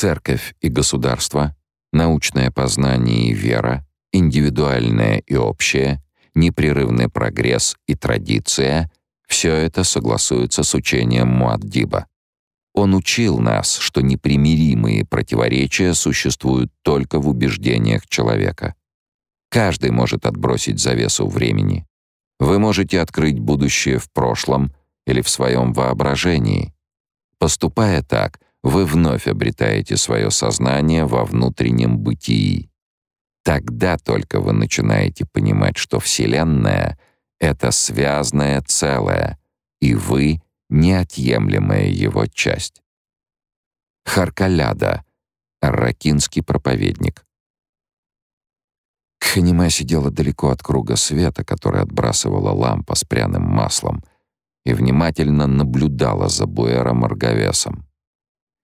Церковь и государство, научное познание и вера, индивидуальное и общее, непрерывный прогресс и традиция — все это согласуется с учением Муаддиба. Он учил нас, что непримиримые противоречия существуют только в убеждениях человека. Каждый может отбросить завесу времени. Вы можете открыть будущее в прошлом или в своем воображении. Поступая так, вы вновь обретаете свое сознание во внутреннем бытии. Тогда только вы начинаете понимать, что Вселенная — это связное целое, и вы — неотъемлемая его часть. Харкаляда, арракинский проповедник. Кханима сидела далеко от круга света, который отбрасывала лампа с пряным маслом, и внимательно наблюдала за Буэром Аргавесом.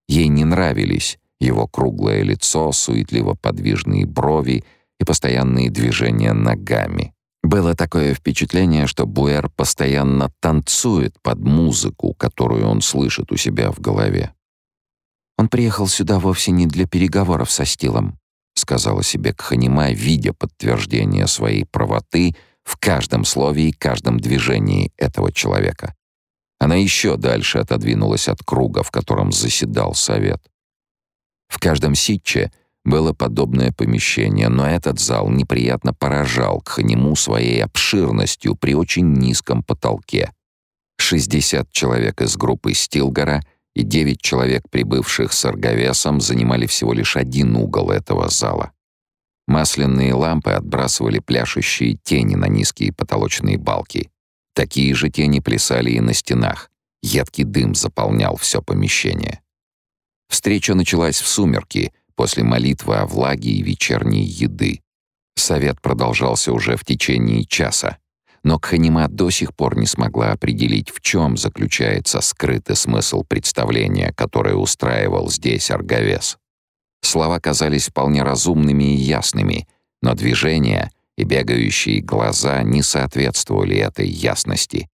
Ей не нравились его круглое лицо, суетливо подвижные брови и постоянные движения ногами. Было такое впечатление, что Буэр постоянно танцует под музыку, которую он слышит у себя в голове. Он приехал сюда вовсе не для переговоров со Стилом, сказала себе Кханима, видя подтверждение своей правоты в каждом слове и каждом движении этого человека. Она еще дальше отодвинулась от круга, в котором заседал совет. В каждом ситче было подобное помещение, но этот зал неприятно поражал Кханиму своей обширностью при очень низком потолке. 60 человек из группы Стилгара и 9 человек, прибывших с Арговесом, занимали всего лишь один угол этого зала. Масляные лампы отбрасывали пляшущие тени на низкие потолочные балки. Такие же тени плясали и на стенах. Едкий дым заполнял все помещение. Встреча началась в сумерки, после молитвы о влаге и вечерней еды. Совет продолжался уже в течение часа, но Кханима до сих пор не смогла определить, в чем заключается скрытый смысл представления, которое устраивал здесь Арговес. Слова казались вполне разумными и ясными, но движения и бегающие глаза не соответствовали этой ясности.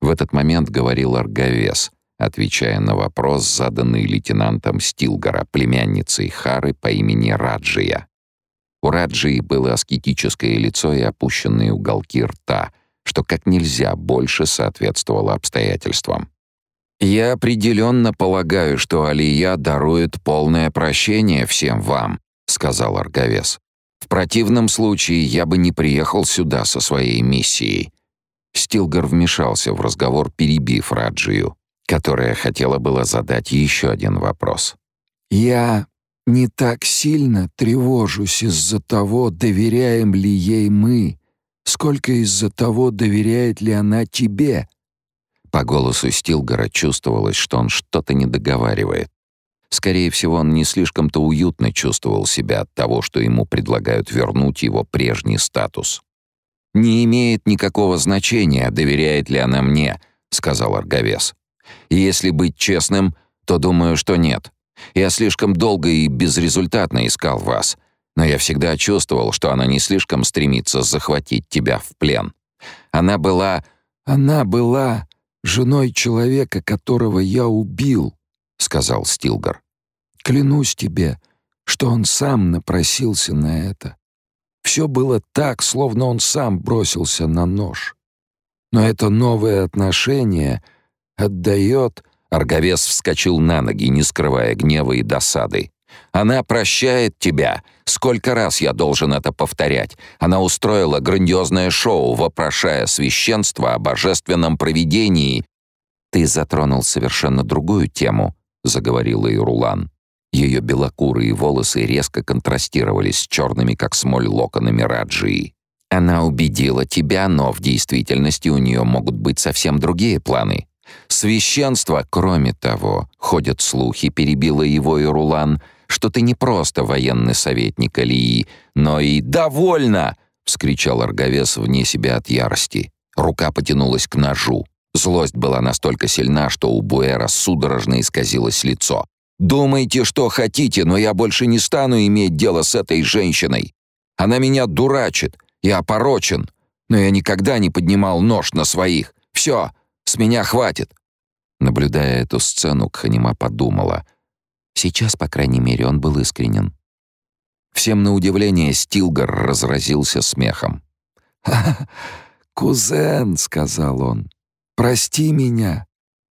В этот момент говорил Арговес, отвечая на вопрос, заданный лейтенантом Стилгара, племянницей Хары по имени Раджия. У Раджии было аскетическое лицо и опущенные уголки рта, что как нельзя больше соответствовало обстоятельствам. «Я определенно полагаю, что Алия дарует полное прощение всем вам», — сказал Арговес. «В противном случае я бы не приехал сюда со своей миссией». Стилгар вмешался в разговор, перебив Раджию которая хотела было задать еще один вопрос. «Я не так сильно тревожусь из-за того, доверяем ли ей мы, сколько из-за того, доверяет ли она тебе». По голосу Стилгора чувствовалось, что он что-то не договаривает. Скорее всего, он не слишком-то уютно чувствовал себя от того, что ему предлагают вернуть его прежний статус. «Не имеет никакого значения, доверяет ли она мне», — сказал Арговес. Если быть честным, то думаю, что нет. Я слишком долго и безрезультатно искал вас, но я всегда чувствовал, что она не слишком стремится захватить тебя в плен. Она была... Она была женой человека, которого я убил, сказал Стилгар. Клянусь тебе, что он сам напросился на это. Все было так, словно он сам бросился на нож. Но это новое отношение — отдает...» Арговес вскочил на ноги, не скрывая гнева и досады. «Она прощает тебя. Сколько раз я должен это повторять? Она устроила грандиозное шоу, вопрошая священство о божественном провидении». «Ты затронул совершенно другую тему», — заговорила Ирулан. Ее белокурые волосы резко контрастировали с черными, как смоль, локонами Раджии. «Она убедила тебя, но в действительности у нее могут быть совсем другие планы. Священство, кроме того, ходят слухи, перебила его и Рулан, что ты не просто военный советник Алии, но и «Довольно!» — вскричал Арговес вне себя от ярости. Рука потянулась к ножу. Злость была настолько сильна, что у Буэра судорожно исказилось лицо. «Думайте, что хотите, но я больше не стану иметь дело с этой женщиной. Она меня дурачит, я опорочен, но я никогда не поднимал нож на своих. Все, с меня хватит. Наблюдая эту сцену, Кханима подумала: Сейчас, по крайней мере, он был искренен. Всем на удивление Стилгар разразился смехом. «Ха кузен», — сказал он, — «прости меня,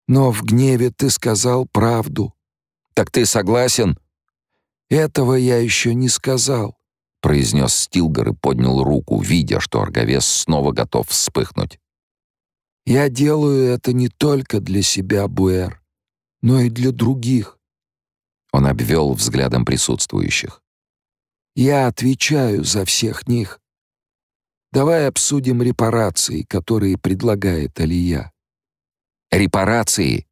но в гневе ты сказал правду». «Так ты согласен?» «Этого я еще не сказал», — произнес Стилгар и поднял руку, видя, что Арговес снова готов вспыхнуть. «Я делаю это не только для себя, Буэр, но и для других». Он обвел взглядом присутствующих. «Я отвечаю за всех них. Давай обсудим репарации, которые предлагает Алия». «Репарации?»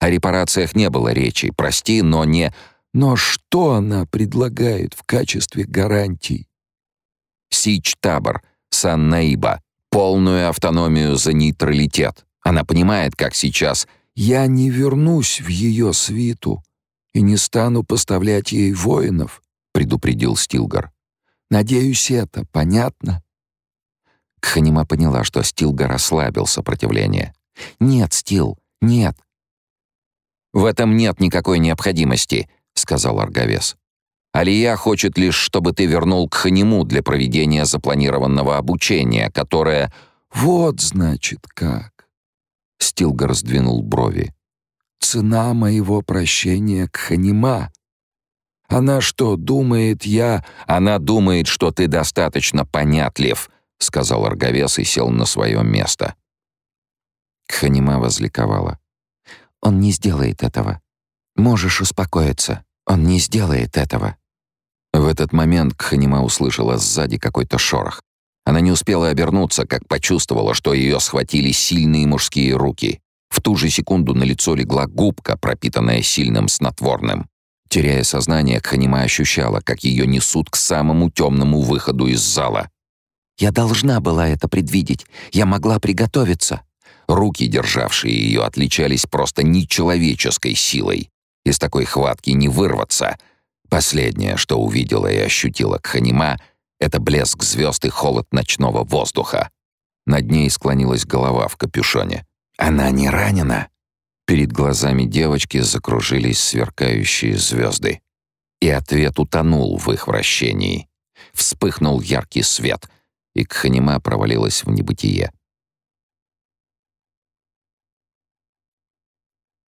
О репарациях не было речи, прости, но не... Но что она предлагает в качестве гарантий? Сич-табор, Сан-Наиба, полную автономию за нейтралитет. Она понимает, как сейчас... Я не вернусь в ее свиту и не стану поставлять ей воинов, предупредил Стилгар. Надеюсь, это понятно. Кханима поняла, что Стилгар ослабил сопротивление. «Нет, Стил, нет». «В этом нет никакой необходимости», — сказал Аргавес. «Алия хочет лишь, чтобы ты вернул к Ханиму для проведения запланированного обучения, которое...» «Вот, значит, как!» Стилгар сдвинул брови. «Цена моего прощения к Ханима. Она что, думает, я...» «Она думает, что ты достаточно понятлив», — сказал Арговес и сел на свое место. Ханима возликовала. «Он не сделает этого. Можешь успокоиться. Он не сделает этого». В этот момент Кханима услышала сзади какой-то шорох. Она не успела обернуться, как почувствовала, что ее схватили сильные мужские руки. В ту же секунду на лицо легла губка, пропитанная сильным снотворным. Теряя сознание, Кханима ощущала, как ее несут к самому темному выходу из зала. «Я должна была это предвидеть. Я могла приготовиться». Руки, державшие ее, отличались просто нечеловеческой силой. Из такой хватки не вырваться — Последнее, что увидела и ощутила Кханима, это блеск звезд и холод ночного воздуха. Над ней склонилась голова в капюшоне. «Она не ранена?» Перед глазами девочки закружились сверкающие звезды. И ответ утонул в их вращении. Вспыхнул яркий свет, и Кханима провалилась в небытие.